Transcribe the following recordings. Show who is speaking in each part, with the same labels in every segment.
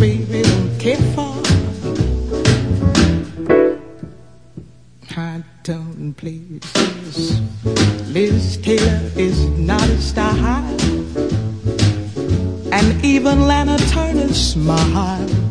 Speaker 1: baby don't care for. I don't please. Liz Taylor is not a star high, and even Lana Turner's smile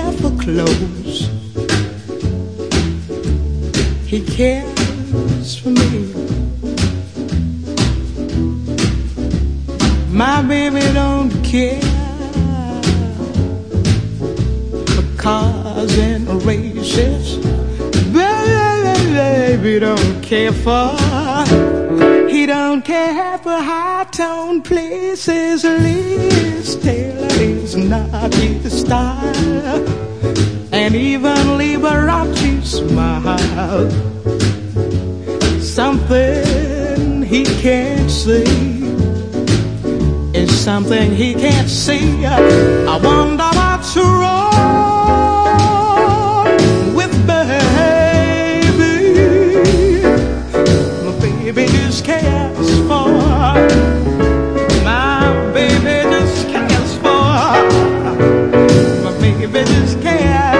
Speaker 1: care for clothes. He cares for me. My baby don't care for cars and races. Baby don't care for. He don't care for high tone places. Lives not be the style, and even Liberace smiled. Something he can't see is something he can't see. I wonder what's wrong. care.